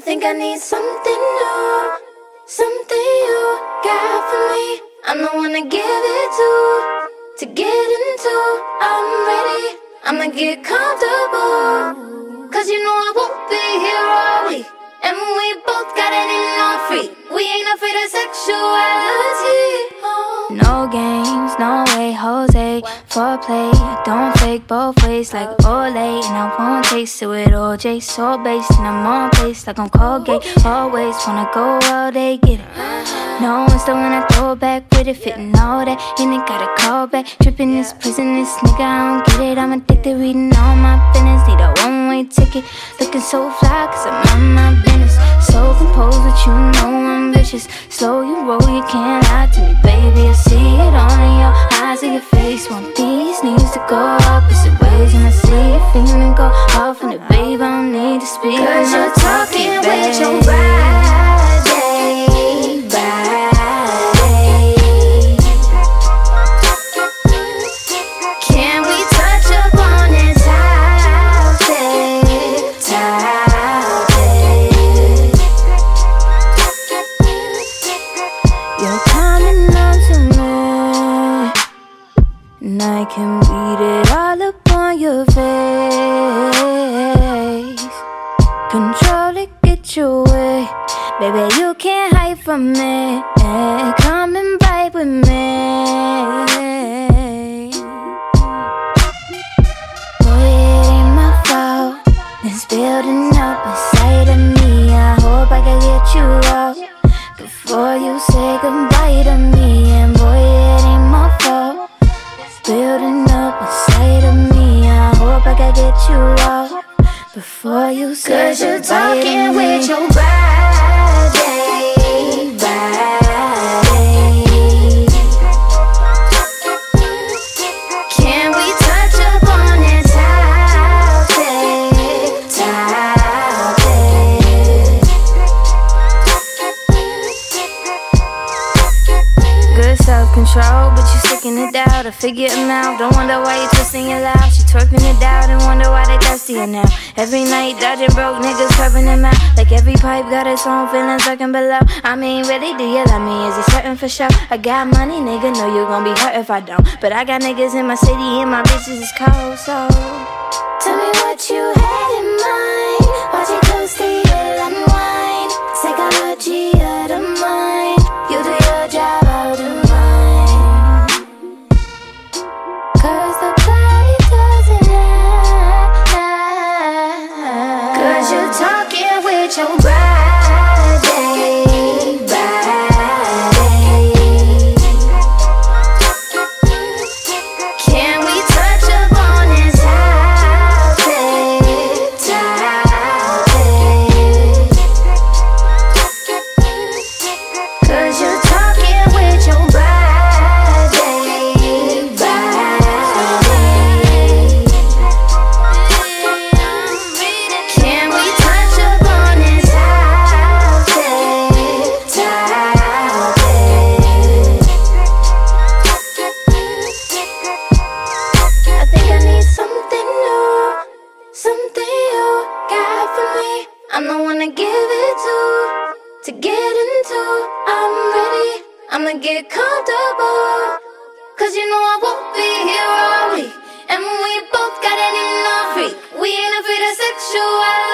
I think I need something new, something you got for me. I'm the one to give it to, to get into. I'm ready, I'ma get comfortable. Cause you know I won't be here week. And we both got it in. We ain't afraid of sexuality. No games, no way, Jose. Foreplay, don't fake both ways like Olay. And I won't taste it with OJ. So based, and I'm on pace like I'm Colgate. Always wanna go all day, get it. No one I throw back with it, fitting all that. And it got a call back. Tripping this prison, this nigga, I don't get it. I'm addicted, reading all my business. Need a one way ticket. Looking so fly, cause I'm on my business. So composed that you know I'm. Slow you roll, you can't lie to me, baby. I see it all in your eyes and your face. Want these needs to go opposite ways. And I see you feeling go off on it, babe. I don't need to speak. Cause you're talking with your body, and I can read it all upon your face. Control it, get your way, baby. You can't hide from me. Come and vibe with me. Boy, it ain't my fault. It's building up inside of me. I hope I can get you out before you say goodbye to me. Building up inside of me. I hope I can get you out before you Cause you're talking me. with your body, topic? Good self control, but you sticking it out. I figure it out. Don't wonder why you twisting your life. She twerking it out and wonder why they thirsty now. Every night dodging broke niggas curving them out. Like every pipe got its own feelings lurking below. I mean, really, do you love me? Is it certain for sure? I got money, nigga. Know you gon' be hurt if I don't. But I got niggas in my city and my bitches is cold, so. Tell me what you Cause you're talking with your body, I'm the one to give it to, to get into. I'm ready, I'ma get comfortable. Cause you know I won't be here all week. And we both got it in our feet. We ain't afraid of sexuality.